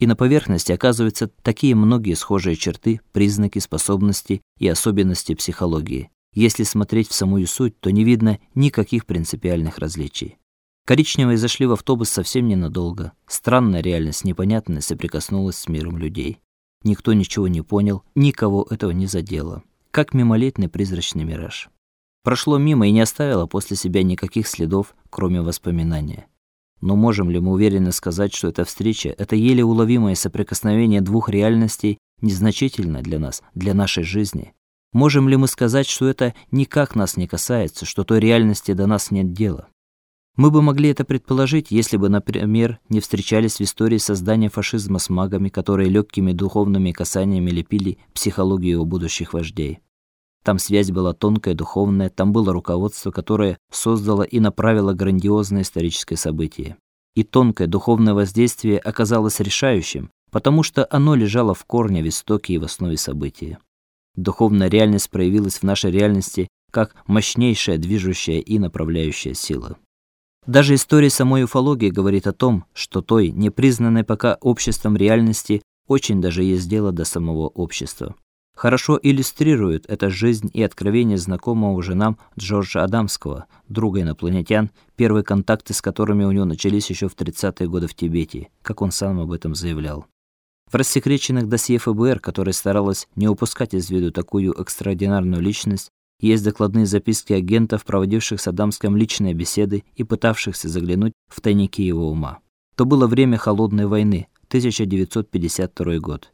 И на поверхности оказываются такие многие схожие черты, признаки, способности и особенности психологии. Если смотреть в самую суть, то не видно никаких принципиальных различий. Коричневые зашли в автобус совсем ненадолго. Странная реальность непонятная соприкоснулась с миром людей. Никто ничего не понял, никого этого не задело. Как мимолетный призрачный мираж. Прошло мимо и не оставило после себя никаких следов, кроме воспоминания. Но можем ли мы уверенно сказать, что эта встреча, это еле уловимое соприкосновение двух реальностей незначительно для нас, для нашей жизни? Можем ли мы сказать, что это никак нас не касается, что той реальности до нас нет дела? Мы бы могли это предположить, если бы, например, не встречались в истории создания фашизма с магами, которые легкими духовными касаниями лепили психологию его будущих вождей. Там связь была тонкая, духовная, там было руководство, которое создало и направило грандиозное историческое событие. И тонкое духовное воздействие оказалось решающим, потому что оно лежало в корне, в истоке и в основе события. Духовная реальность проявилась в нашей реальности как мощнейшая движущая и направляющая сила. Даже история самой уфологии говорит о том, что той, непризнанной пока обществом реальности, очень даже есть дело до самого общества. Хорошо иллюстрирует это жизнь и откровение знакомого уже нам Джорджа Адамского, друга инопланетян, первые контакты с которыми у него начались еще в 30-е годы в Тибете, как он сам об этом заявлял. В рассекреченных досье ФБР, которое старалось не упускать из виду такую экстраординарную личность, есть докладные записки агентов, проводивших с Адамским личные беседы и пытавшихся заглянуть в тайники его ума. То было время холодной войны, 1952 год.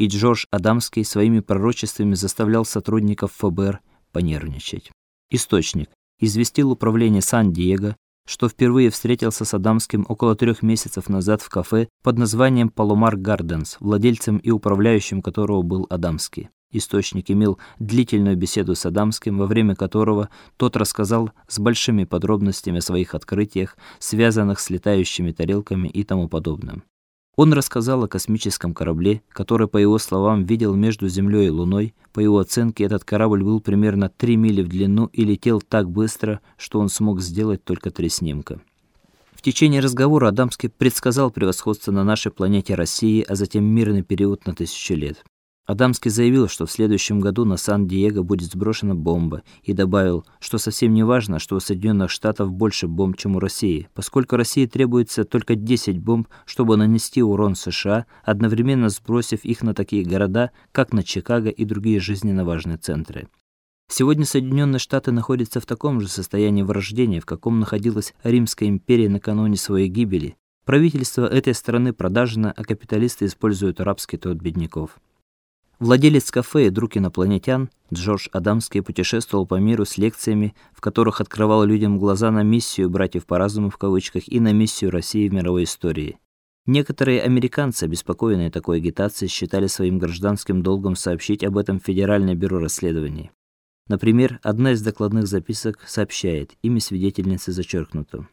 И Джордж Адамский своими пророчествами заставлял сотрудников ФБР понервничать. Источник известил управление Сан-Диего, что впервые встретился с Адамским около трех месяцев назад в кафе под названием Palomar Gardens, владельцем и управляющим которого был Адамский. Источник имел длительную беседу с Адамским, во время которого тот рассказал с большими подробностями о своих открытиях, связанных с летающими тарелками и тому подобным. Он рассказал о космическом корабле, который, по его словам, видел между Землей и Луной. По его оценке, этот корабль был примерно 3 мили в длину и летел так быстро, что он смог сделать только три снимка. В течение разговора Адамский предсказал превосходство на нашей планете России, а затем мирный период на тысячу лет. Адамский заявил, что в следующем году на Сан-Диего будет сброшена бомба, и добавил, что совсем не важно, что у Соединенных Штатов больше бомб, чем у России, поскольку России требуется только 10 бомб, чтобы нанести урон США, одновременно сбросив их на такие города, как на Чикаго и другие жизненно важные центры. Сегодня Соединенные Штаты находятся в таком же состоянии вырождения, в каком находилась Римская империя накануне своей гибели. Правительство этой страны продажно, а капиталисты используют рабский труд бедняков. Владелец кафе и друг инопланетян Джордж Адамский путешествовал по миру с лекциями, в которых открывал людям глаза на миссию братьев по разуму в кавычках и на миссию России в мировой истории. Некоторые американцы, обеспокоенные такой агитацией, считали своим гражданским долгом сообщить об этом Федеральное бюро расследований. Например, одна из докладных записок сообщает: имя свидетельницы зачеркнуто.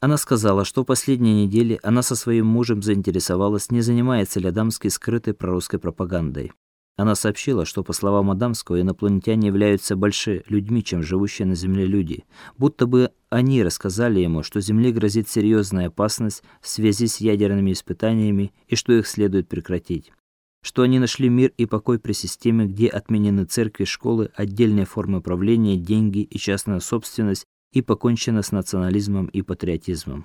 Она сказала, что в последние недели она со своим мужем заинтересовалась, не занимается ли Адамский скрытой прорусской пропагандой. Она сообщила, что по словам Адамского, инопланетяне являются больше людьми, чем живущие на Земле люди, будто бы они рассказали ему, что Земле грозит серьезная опасность в связи с ядерными испытаниями и что их следует прекратить. Что они нашли мир и покой при системе, где отменены церкви, школы, отдельные формы правления, деньги и частная собственность, и покончено с национализмом и патриотизмом.